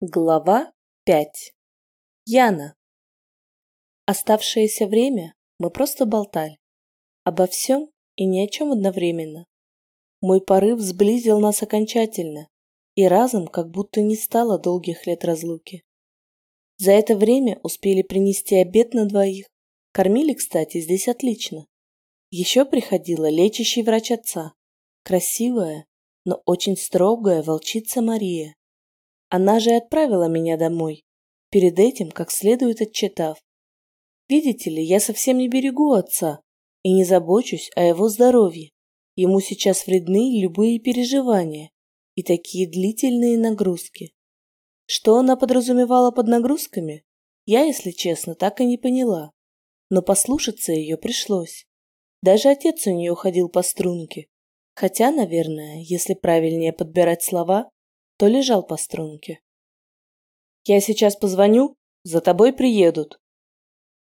Глава 5. Яна. Оставшееся время мы просто болтали. Обо всем и ни о чем одновременно. Мой порыв сблизил нас окончательно, и разом как будто не стало долгих лет разлуки. За это время успели принести обед на двоих. Кормили, кстати, здесь отлично. Еще приходила лечащий врач отца. Красивая, но очень строгая волчица Мария она же отправила меня домой, перед этим как следует отчитав. Видите ли, я совсем не берегу отца и не забочусь о его здоровье. Ему сейчас вредны любые переживания и такие длительные нагрузки. Что она подразумевала под нагрузками, я, если честно, так и не поняла. Но послушаться ее пришлось. Даже отец у нее ходил по струнке. Хотя, наверное, если правильнее подбирать слова, то лежал по струнке. «Я сейчас позвоню, за тобой приедут».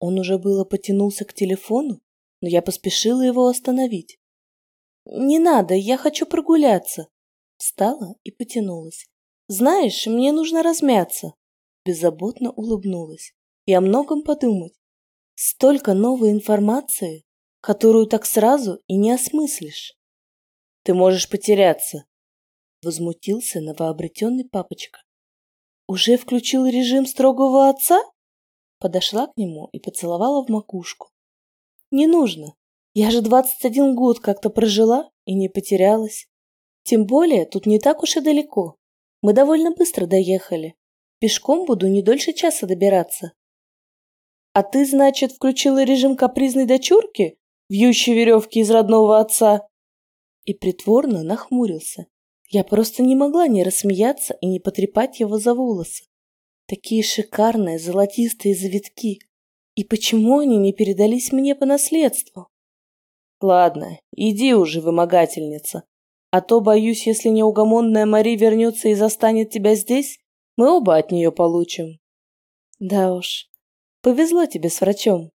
Он уже было потянулся к телефону, но я поспешила его остановить. «Не надо, я хочу прогуляться». Встала и потянулась. «Знаешь, мне нужно размяться». Беззаботно улыбнулась и о многом подумать. Столько новой информации, которую так сразу и не осмыслишь. Ты можешь потеряться, Возмутился новообретенный папочка. «Уже включил режим строгого отца?» Подошла к нему и поцеловала в макушку. «Не нужно. Я же двадцать один год как-то прожила и не потерялась. Тем более тут не так уж и далеко. Мы довольно быстро доехали. Пешком буду не дольше часа добираться». «А ты, значит, включила режим капризной дочурки, вьющей веревки из родного отца?» И притворно нахмурился, я просто не могла не рассмеяться и не потрепать его за волосы. Такие шикарные золотистые завитки. И почему они не передались мне по наследству? Ладно, иди уже, вымогательница. А то, боюсь, если неугомонная Мари вернется и застанет тебя здесь, мы оба от нее получим. Да уж, повезло тебе с врачом.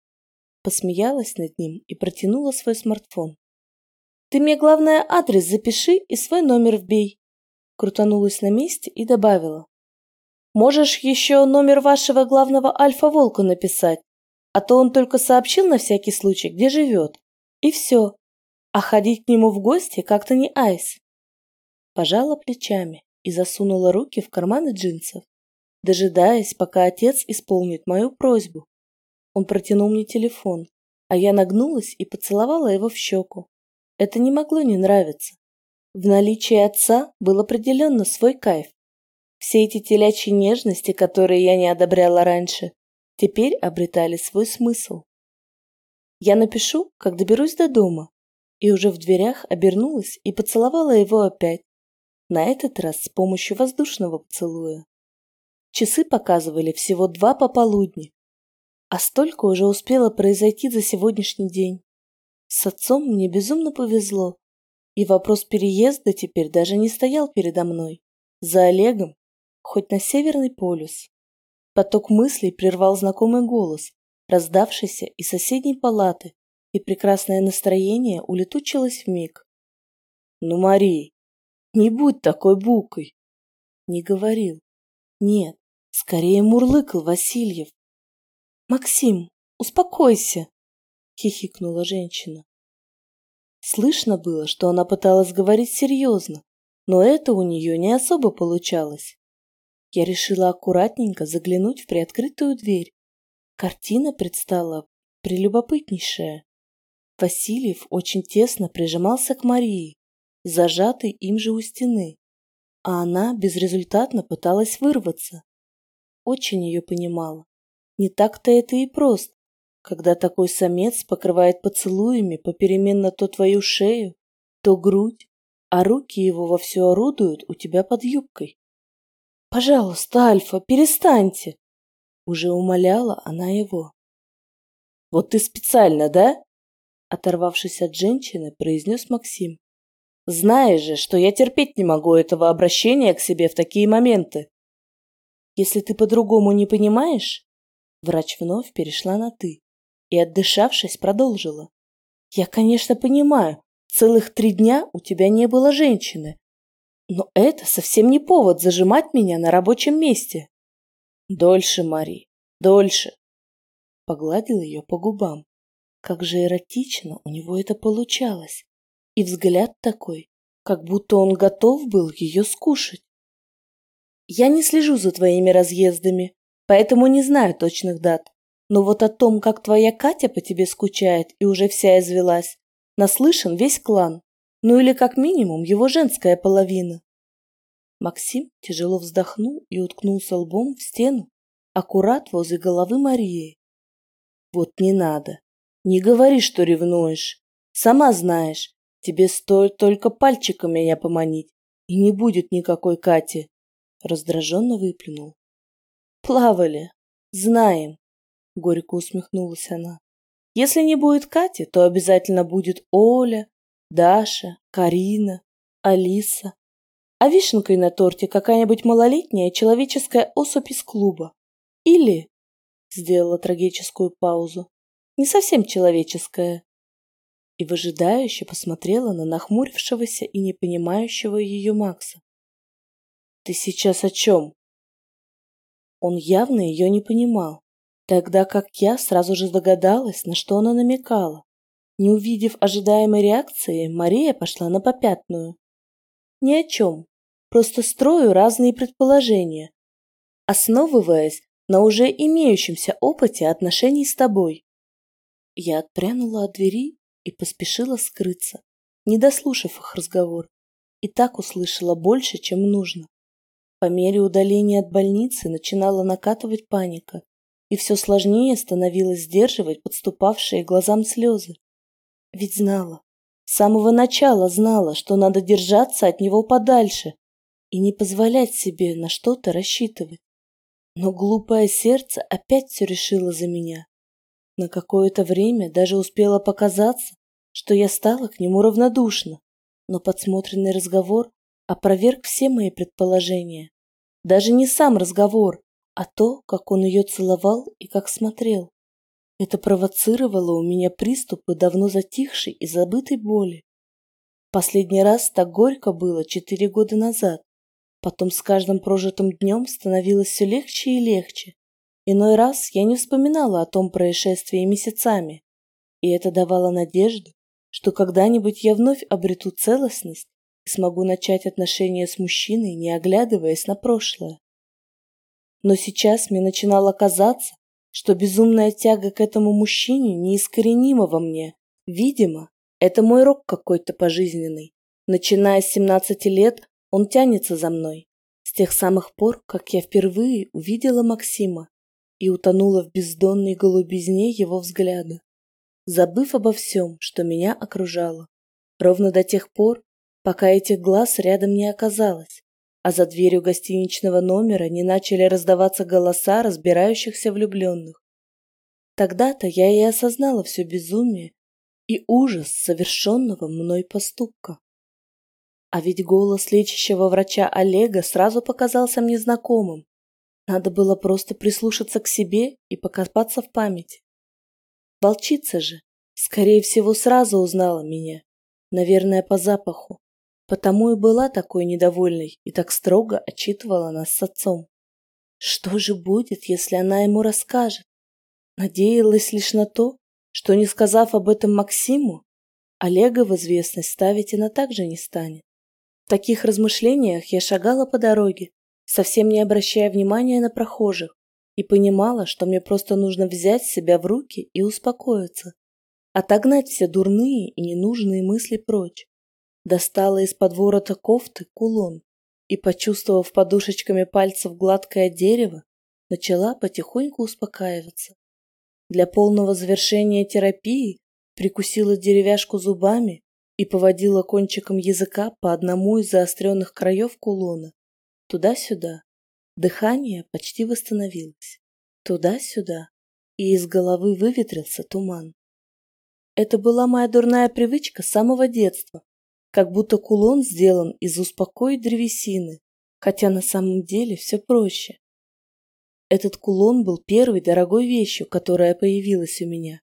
Посмеялась над ним и протянула свой смартфон. Ты мне, главное, адрес запиши и свой номер вбей. Крутанулась на месте и добавила. Можешь еще номер вашего главного альфа-волка написать, а то он только сообщил на всякий случай, где живет. И все. А ходить к нему в гости как-то не айс. Пожала плечами и засунула руки в карманы джинсов, дожидаясь, пока отец исполнит мою просьбу. Он протянул мне телефон, а я нагнулась и поцеловала его в щеку. Это не могло не нравиться. В наличии отца был определенно свой кайф. Все эти телячьи нежности, которые я не одобряла раньше, теперь обретали свой смысл. Я напишу, как доберусь до дома, и уже в дверях обернулась и поцеловала его опять, на этот раз с помощью воздушного поцелуя. Часы показывали всего два пополудни, а столько уже успело произойти за сегодняшний день. С отцом мне безумно повезло, и вопрос переезда теперь даже не стоял передо мной. За Олегом, хоть на Северный полюс. Поток мыслей прервал знакомый голос, раздавшийся из соседней палаты, и прекрасное настроение улетучилось в миг. «Ну, Мария, не будь такой букой!» Не говорил. Нет, скорее мурлыкал Васильев. «Максим, успокойся!» — хихикнула женщина. Слышно было, что она пыталась говорить серьезно, но это у нее не особо получалось. Я решила аккуратненько заглянуть в приоткрытую дверь. Картина предстала прелюбопытнейшая. Васильев очень тесно прижимался к Марии, зажатой им же у стены, а она безрезультатно пыталась вырваться. Очень ее понимала. Не так-то это и просто когда такой самец покрывает поцелуями попеременно то твою шею, то грудь, а руки его вовсю орудуют у тебя под юбкой. «Пожалуйста, Альфа, перестаньте!» Уже умоляла она его. «Вот ты специально, да?» Оторвавшись от женщины, произнес Максим. «Знаешь же, что я терпеть не могу этого обращения к себе в такие моменты. Если ты по-другому не понимаешь...» Врач вновь перешла на «ты» и, отдышавшись, продолжила. «Я, конечно, понимаю, целых три дня у тебя не было женщины. Но это совсем не повод зажимать меня на рабочем месте. Дольше, Мари, дольше. Погладил ее по губам. Как же эротично у него это получалось. И взгляд такой, как будто он готов был ее скушать. Я не слежу за твоими разъездами, поэтому не знаю точных дат. Но вот о том, как твоя Катя по тебе скучает и уже вся извелась, наслышан весь клан. Ну или как минимум его женская половина. Максим тяжело вздохнул и уткнулся лбом в стену, аккурат возле головы Марии. Вот не надо. Не говори, что ревнуешь. Сама знаешь, тебе стоит только пальчиком меня поманить, и не будет никакой Кати. Раздраженно выплюнул. Плавали. Знаем. Горько усмехнулась она. Если не будет Кати, то обязательно будет Оля, Даша, Карина, Алиса. А вишенкой на торте какая-нибудь малолетняя человеческая особь из клуба. Или, сделала трагическую паузу, не совсем человеческая. И выжидающе посмотрела на нахмурившегося и не понимающего ее Макса. «Ты сейчас о чем?» Он явно ее не понимал, тогда как я сразу же догадалась, на что она намекала. Не увидев ожидаемой реакции, Мария пошла на попятную. Ни о чем, просто строю разные предположения, основываясь на уже имеющемся опыте отношений с тобой. Я отпрянула от двери и поспешила скрыться, не дослушав их разговор. И так услышала больше, чем нужно. По мере удаления от больницы начинала накатывать паника, и все сложнее становилось сдерживать подступавшие глазам слезы. Ведь знала, с самого начала знала, что надо держаться от него подальше и не позволять себе на что-то рассчитывать. Но глупое сердце опять все решило за меня. На какое-то время даже успело показаться, что я стала к нему равнодушна, но подсмотренный разговор опроверг все мои предположения. Даже не сам разговор, а то, как он ее целовал и как смотрел. Это провоцировало у меня приступы давно затихшей и забытой боли. Последний раз так горько было четыре года назад. Потом с каждым прожитым днем становилось все легче и легче. Иной раз я не вспоминала о том происшествии месяцами, и это давало надежду, что когда-нибудь я вновь обрету целостность и смогу начать отношения с мужчиной, не оглядываясь на прошлое. Но сейчас мне начинало казаться, что безумная тяга к этому мужчине неискоренима во мне. Видимо, это мой рок какой-то пожизненный. Начиная с 17 лет, он тянется за мной. С тех самых пор, как я впервые увидела Максима и утонула в бездонной голубизне его взгляда, забыв обо всем, что меня окружало. Ровно до тех пор, пока этих глаз рядом не оказалось, а за дверью гостиничного номера не начали раздаваться голоса разбирающихся влюбленных. Тогда-то я и осознала все безумие и ужас совершенного мной поступка. А ведь голос лечащего врача Олега сразу показался мне знакомым. Надо было просто прислушаться к себе и покопаться в памяти. Волчица же, скорее всего, сразу узнала меня. Наверное, по запаху. Потому и была такой недовольной и так строго отчитывала нас с отцом. Что же будет, если она ему расскажет? Надеялась лишь на то, что, не сказав об этом Максиму, Олега в известность ставить она также не станет. В таких размышлениях я шагала по дороге, совсем не обращая внимания на прохожих, и понимала, что мне просто нужно взять себя в руки и успокоиться, отогнать все дурные и ненужные мысли прочь. Достала из-под ворота кофты кулон и, почувствовав подушечками пальцев гладкое дерево, начала потихоньку успокаиваться. Для полного завершения терапии прикусила деревяшку зубами и поводила кончиком языка по одному из заостренных краев кулона. Туда-сюда. Дыхание почти восстановилось. Туда-сюда. И из головы выветрился туман. Это была моя дурная привычка с самого детства. Как будто кулон сделан из успокоить древесины, хотя на самом деле все проще. Этот кулон был первой дорогой вещью, которая появилась у меня.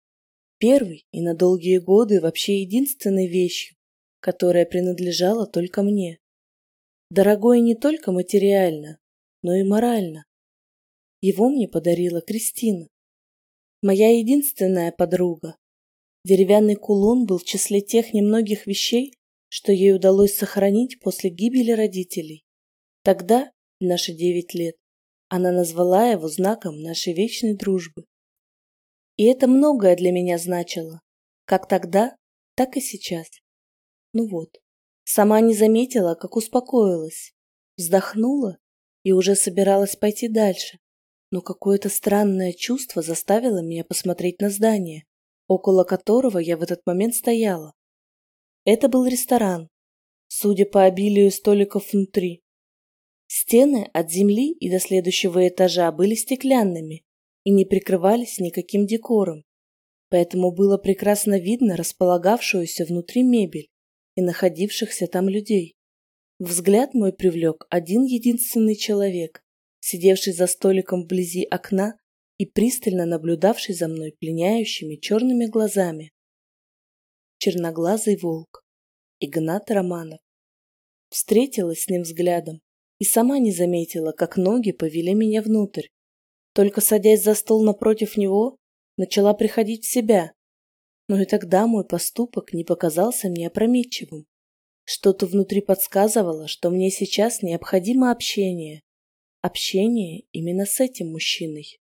Первой и на долгие годы вообще единственной вещью, которая принадлежала только мне. дорогой не только материально, но и морально. Его мне подарила Кристина, моя единственная подруга. Деревянный кулон был в числе тех немногих вещей, что ей удалось сохранить после гибели родителей. Тогда, в наши девять лет, она назвала его знаком нашей вечной дружбы. И это многое для меня значило, как тогда, так и сейчас. Ну вот, сама не заметила, как успокоилась, вздохнула и уже собиралась пойти дальше, но какое-то странное чувство заставило меня посмотреть на здание, около которого я в этот момент стояла. Это был ресторан, судя по обилию столиков внутри. Стены от земли и до следующего этажа были стеклянными и не прикрывались никаким декором, поэтому было прекрасно видно располагавшуюся внутри мебель и находившихся там людей. Взгляд мой привлек один единственный человек, сидевший за столиком вблизи окна и пристально наблюдавший за мной пленяющими черными глазами. Черноглазый волк. Игнат Романов. Встретилась с ним взглядом и сама не заметила, как ноги повели меня внутрь. Только садясь за стол напротив него, начала приходить в себя. Но и тогда мой поступок не показался мне опрометчивым. Что-то внутри подсказывало, что мне сейчас необходимо общение. Общение именно с этим мужчиной.